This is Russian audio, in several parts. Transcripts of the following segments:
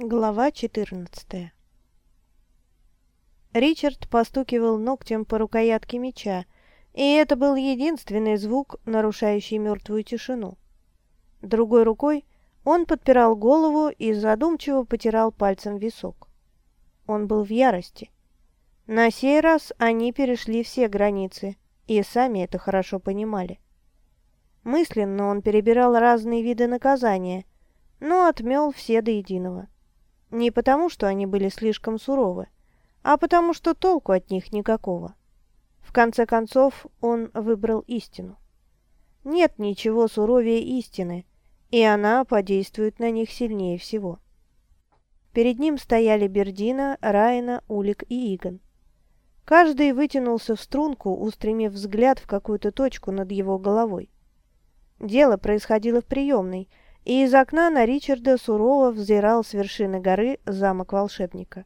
Глава 14 Ричард постукивал ногтем по рукоятке меча, и это был единственный звук, нарушающий мертвую тишину. Другой рукой он подпирал голову и задумчиво потирал пальцем висок. Он был в ярости. На сей раз они перешли все границы, и сами это хорошо понимали. Мысленно он перебирал разные виды наказания, но отмел все до единого. Не потому, что они были слишком суровы, а потому, что толку от них никакого. В конце концов, он выбрал истину. Нет ничего суровее истины, и она подействует на них сильнее всего. Перед ним стояли Бердина, Райна, Улик и Игон. Каждый вытянулся в струнку, устремив взгляд в какую-то точку над его головой. Дело происходило в приемной – и из окна на Ричарда сурово взирал с вершины горы замок волшебника.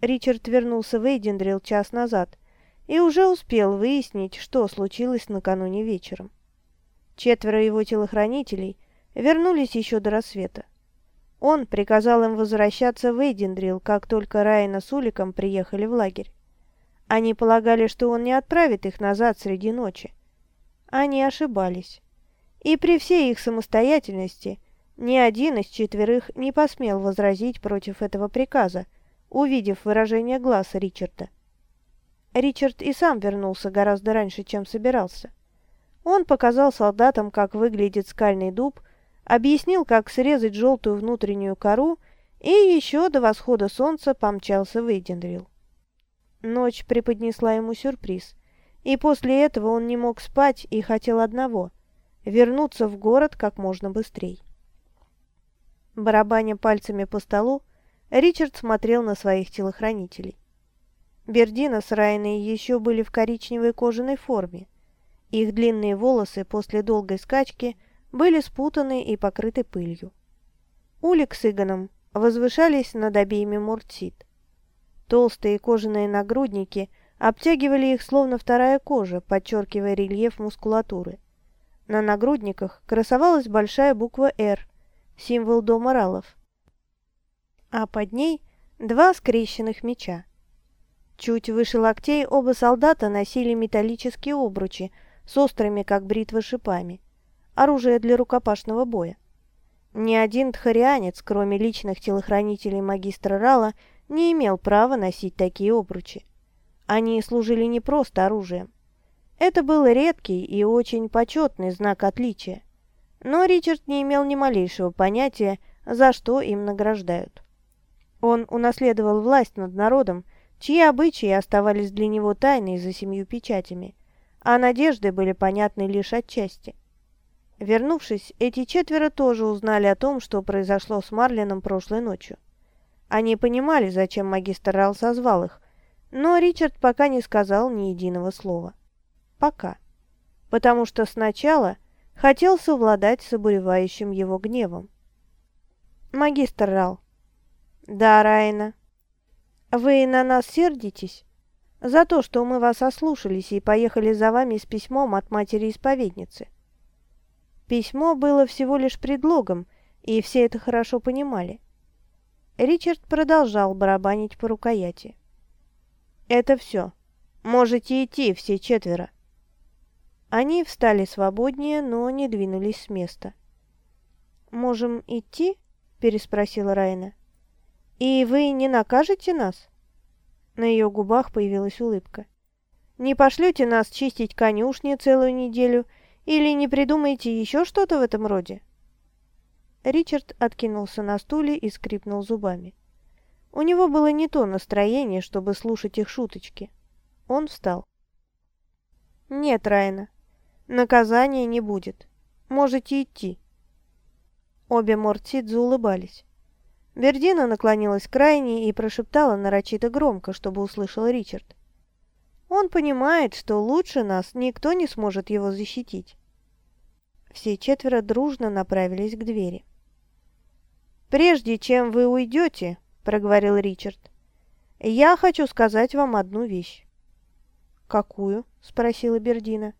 Ричард вернулся в Эйдендрил час назад и уже успел выяснить, что случилось накануне вечером. Четверо его телохранителей вернулись еще до рассвета. Он приказал им возвращаться в Эйдендрил, как только Райна с Уликом приехали в лагерь. Они полагали, что он не отправит их назад среди ночи. Они ошибались. И при всей их самостоятельности ни один из четверых не посмел возразить против этого приказа, увидев выражение глаз Ричарда. Ричард и сам вернулся гораздо раньше, чем собирался. Он показал солдатам, как выглядит скальный дуб, объяснил, как срезать желтую внутреннюю кору и еще до восхода солнца помчался в Эйдендрил. Ночь преподнесла ему сюрприз, и после этого он не мог спать и хотел одного – вернуться в город как можно быстрее. Барабаня пальцами по столу, Ричард смотрел на своих телохранителей. Бердина с Райной еще были в коричневой кожаной форме. Их длинные волосы после долгой скачки были спутаны и покрыты пылью. Улик с Игоном возвышались над обеими Муртсит. Толстые кожаные нагрудники обтягивали их словно вторая кожа, подчеркивая рельеф мускулатуры. На нагрудниках красовалась большая буква «Р», символ дома Ралов, а под ней два скрещенных меча. Чуть выше локтей оба солдата носили металлические обручи с острыми, как бритвы, шипами, оружие для рукопашного боя. Ни один тхарианец, кроме личных телохранителей магистра Рала, не имел права носить такие обручи. Они служили не просто оружием. Это был редкий и очень почетный знак отличия. Но Ричард не имел ни малейшего понятия, за что им награждают. Он унаследовал власть над народом, чьи обычаи оставались для него тайной за семью печатями, а надежды были понятны лишь отчасти. Вернувшись, эти четверо тоже узнали о том, что произошло с Марлином прошлой ночью. Они понимали, зачем магистр Рал созвал их, но Ричард пока не сказал ни единого слова пока. Потому что сначала хотел совладать с обуревающим его гневом. «Магистр Рал». «Да, Райна». «Вы на нас сердитесь?» «За то, что мы вас ослушались и поехали за вами с письмом от матери-исповедницы». Письмо было всего лишь предлогом, и все это хорошо понимали. Ричард продолжал барабанить по рукояти. «Это все. Можете идти, все четверо». Они встали свободнее, но не двинулись с места. «Можем идти?» – переспросила Райна. «И вы не накажете нас?» На ее губах появилась улыбка. «Не пошлете нас чистить конюшни целую неделю или не придумаете еще что-то в этом роде?» Ричард откинулся на стуле и скрипнул зубами. У него было не то настроение, чтобы слушать их шуточки. Он встал. «Нет, Райна, Наказания не будет. Можете идти». Обе Мортсидзу улыбались. Бердина наклонилась к Райне и прошептала нарочито громко, чтобы услышал Ричард. «Он понимает, что лучше нас никто не сможет его защитить». Все четверо дружно направились к двери. «Прежде чем вы уйдете», — проговорил Ричард, — «я хочу сказать вам одну вещь». «Какую?» — спросила Бердина.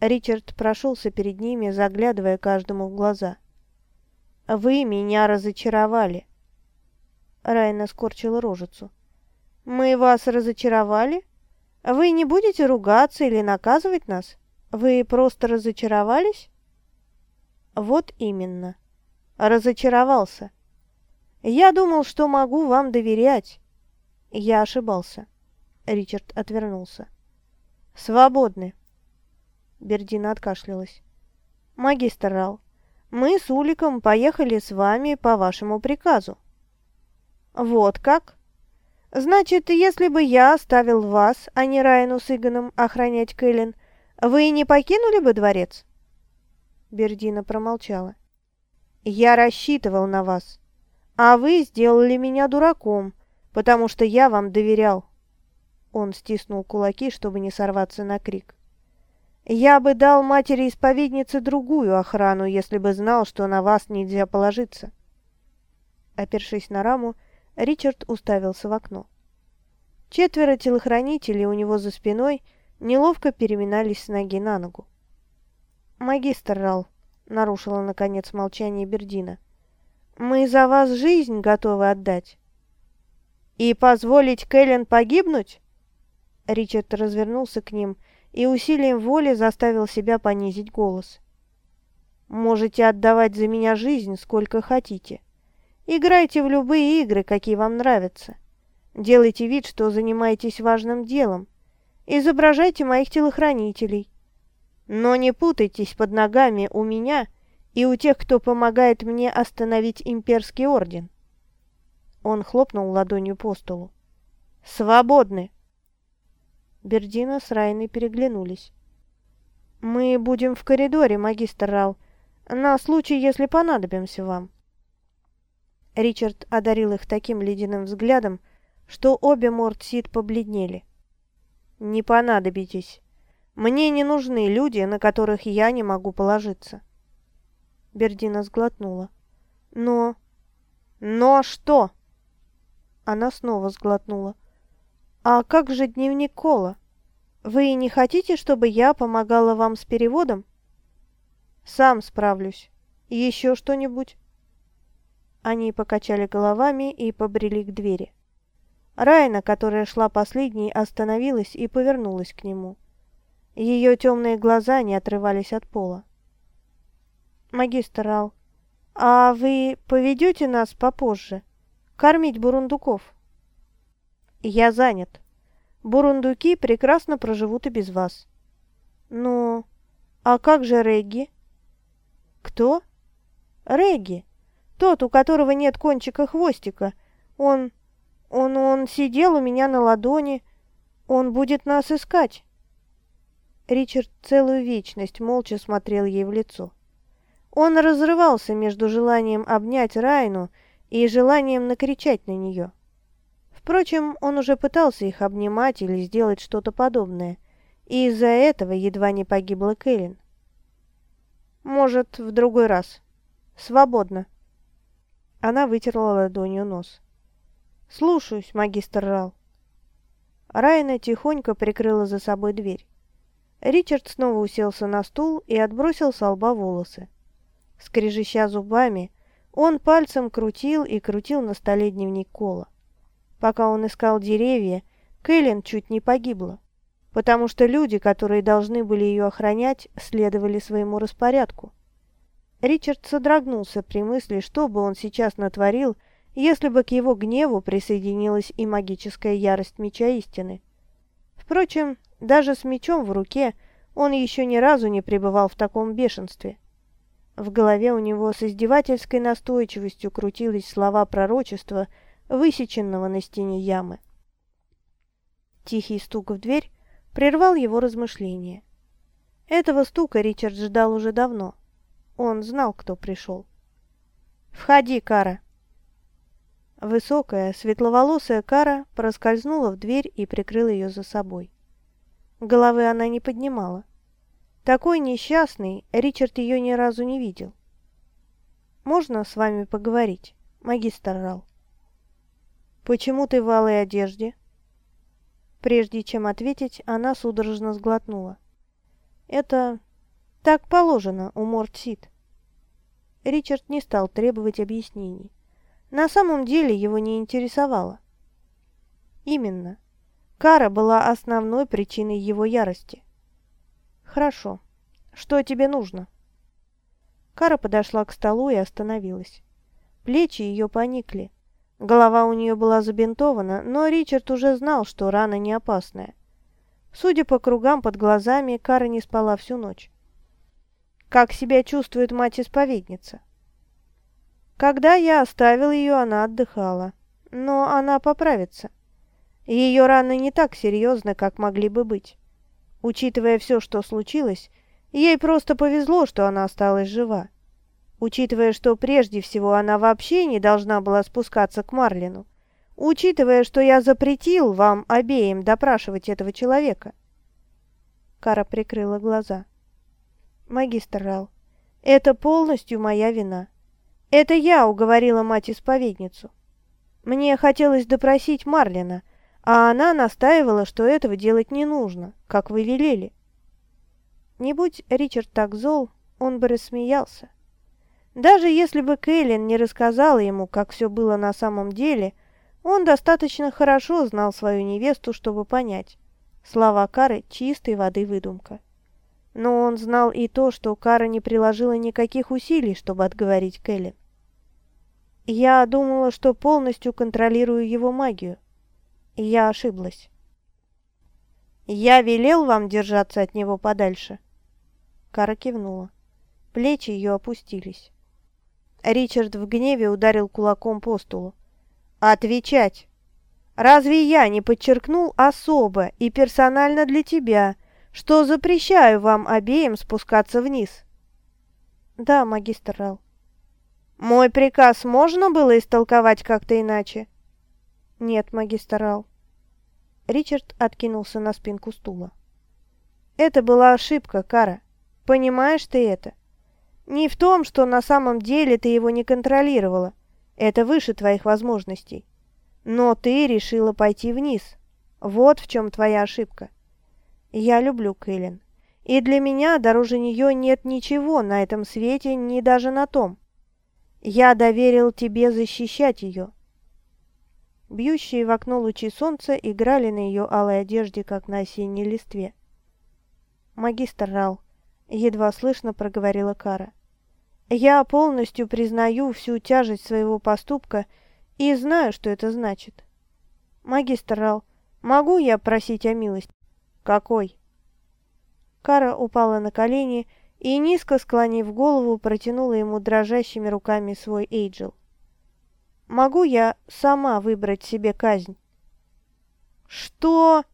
Ричард прошелся перед ними, заглядывая каждому в глаза. «Вы меня разочаровали. Райна скорчила рожицу. «Мы вас разочаровали? Вы не будете ругаться или наказывать нас? Вы просто разочаровались?» «Вот именно. Разочаровался. Я думал, что могу вам доверять. Я ошибался». Ричард отвернулся. «Свободны». Бердина откашлялась. «Магистр Рал, мы с Уликом поехали с вами по вашему приказу». «Вот как? Значит, если бы я оставил вас, а не Райну с Игоном охранять Кэлен, вы не покинули бы дворец?» Бердина промолчала. «Я рассчитывал на вас, а вы сделали меня дураком, потому что я вам доверял». Он стиснул кулаки, чтобы не сорваться на крик. «Я бы дал матери-исповеднице другую охрану, если бы знал, что на вас нельзя положиться». Опершись на раму, Ричард уставился в окно. Четверо телохранителей у него за спиной неловко переминались с ноги на ногу. «Магистр Рал», — нарушила наконец молчание Бердина, — «мы за вас жизнь готовы отдать». «И позволить Кэлен погибнуть?» Ричард развернулся к ним и усилием воли заставил себя понизить голос. «Можете отдавать за меня жизнь сколько хотите. Играйте в любые игры, какие вам нравятся. Делайте вид, что занимаетесь важным делом. Изображайте моих телохранителей. Но не путайтесь под ногами у меня и у тех, кто помогает мне остановить имперский орден». Он хлопнул ладонью по столу. «Свободны!» Бердина с Райной переглянулись. «Мы будем в коридоре, магистр Рал, на случай, если понадобимся вам». Ричард одарил их таким ледяным взглядом, что обе Мортсид побледнели. «Не понадобитесь. Мне не нужны люди, на которых я не могу положиться». Бердина сглотнула. «Но...» «Но что?» Она снова сглотнула. «А как же дневник Кола? Вы не хотите, чтобы я помогала вам с переводом?» «Сам справлюсь. Еще что-нибудь?» Они покачали головами и побрели к двери. Райна, которая шла последней, остановилась и повернулась к нему. Ее темные глаза не отрывались от пола. «Магистр Ал, а вы поведете нас попозже? Кормить бурундуков?» «Я занят. Бурундуки прекрасно проживут и без вас». «Ну, а как же Регги?» «Кто?» «Регги. Тот, у которого нет кончика хвостика. Он... он... он сидел у меня на ладони. Он будет нас искать». Ричард целую вечность молча смотрел ей в лицо. Он разрывался между желанием обнять Райну и желанием накричать на нее. Впрочем, он уже пытался их обнимать или сделать что-то подобное, и из-за этого едва не погибла Кэлен. «Может, в другой раз. Свободно». Она вытерла ладонью нос. «Слушаюсь, магистр Рал». Райна тихонько прикрыла за собой дверь. Ричард снова уселся на стул и отбросил с лба волосы. Скрежеща зубами, он пальцем крутил и крутил на столе дневник Кола. Пока он искал деревья, Кэлен чуть не погибла, потому что люди, которые должны были ее охранять, следовали своему распорядку. Ричард содрогнулся при мысли, что бы он сейчас натворил, если бы к его гневу присоединилась и магическая ярость меча истины. Впрочем, даже с мечом в руке он еще ни разу не пребывал в таком бешенстве. В голове у него с издевательской настойчивостью крутились слова пророчества – высеченного на стене ямы. Тихий стук в дверь прервал его размышления. Этого стука Ричард ждал уже давно. Он знал, кто пришел. «Входи, Кара!» Высокая, светловолосая Кара проскользнула в дверь и прикрыла ее за собой. Головы она не поднимала. Такой несчастный Ричард ее ни разу не видел. «Можно с вами поговорить, магистр Рал?» «Почему ты в алой одежде?» Прежде чем ответить, она судорожно сглотнула. «Это так положено у Мортсит». Ричард не стал требовать объяснений. на самом деле его не интересовало. Именно. Кара была основной причиной его ярости. «Хорошо. Что тебе нужно?» Кара подошла к столу и остановилась. Плечи ее поникли. Голова у нее была забинтована, но Ричард уже знал, что рана не опасная. Судя по кругам под глазами, Кара не спала всю ночь. «Как себя чувствует мать-исповедница?» «Когда я оставил ее, она отдыхала. Но она поправится. Ее раны не так серьезны, как могли бы быть. Учитывая все, что случилось, ей просто повезло, что она осталась жива. Учитывая, что прежде всего она вообще не должна была спускаться к Марлину. Учитывая, что я запретил вам обеим допрашивать этого человека. Кара прикрыла глаза. Магистр Рал, это полностью моя вина. Это я уговорила мать-исповедницу. Мне хотелось допросить Марлина, а она настаивала, что этого делать не нужно, как вы велели. Не будь Ричард так зол, он бы рассмеялся. Даже если бы Кэлен не рассказала ему, как все было на самом деле, он достаточно хорошо знал свою невесту, чтобы понять. Слова Кары – чистой воды выдумка. Но он знал и то, что Кара не приложила никаких усилий, чтобы отговорить Кэлен. Я думала, что полностью контролирую его магию. Я ошиблась. «Я велел вам держаться от него подальше?» Кара кивнула. Плечи ее опустились. Ричард в гневе ударил кулаком по столу. «Отвечать! Разве я не подчеркнул особо и персонально для тебя, что запрещаю вам обеим спускаться вниз?» «Да, магистр Рал». «Мой приказ можно было истолковать как-то иначе?» «Нет, магистр Рал». Ричард откинулся на спинку стула. «Это была ошибка, Кара. Понимаешь ты это? Не в том, что на самом деле ты его не контролировала. Это выше твоих возможностей. Но ты решила пойти вниз. Вот в чем твоя ошибка. Я люблю Кэлен. И для меня дороже нее нет ничего на этом свете, ни даже на том. Я доверил тебе защищать ее. Бьющие в окно лучи солнца играли на ее алой одежде, как на осенней листве. «Магистр Рал», — едва слышно проговорила Кара, — «я полностью признаю всю тяжесть своего поступка и знаю, что это значит. Магистр Рал, могу я просить о милости?» «Какой?» Кара упала на колени и, низко склонив голову, протянула ему дрожащими руками свой Эйджел. Могу я сама выбрать себе казнь?» «Что?»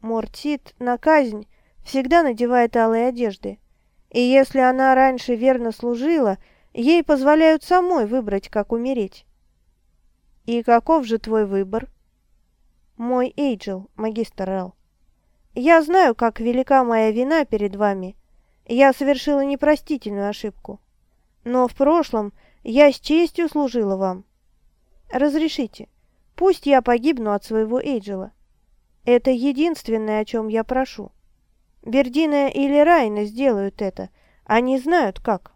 Мортит на казнь всегда надевает алые одежды. И если она раньше верно служила, ей позволяют самой выбрать, как умереть. «И каков же твой выбор?» «Мой Эйджел, магистр Эл. Я знаю, как велика моя вина перед вами. Я совершила непростительную ошибку. Но в прошлом я с честью служила вам. Разрешите, пусть я погибну от своего Эйджела. Это единственное, о чем я прошу. Бердина или Райна сделают это, они знают как.